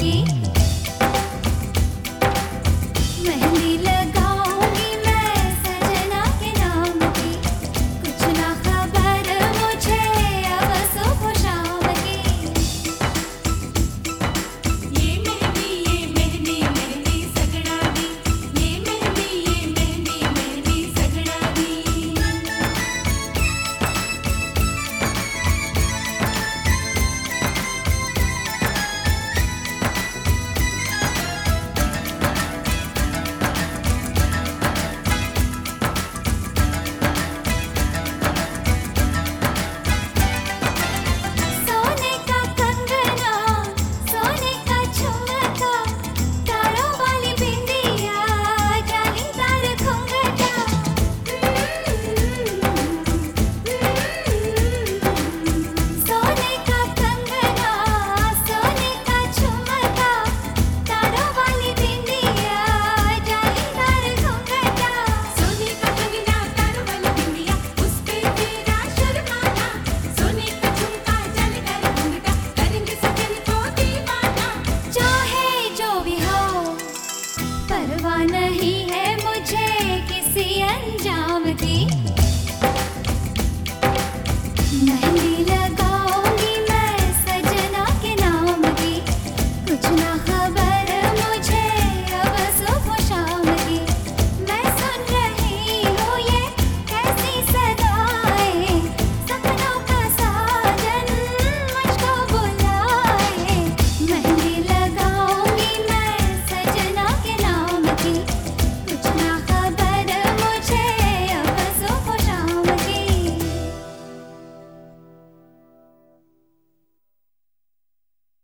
You.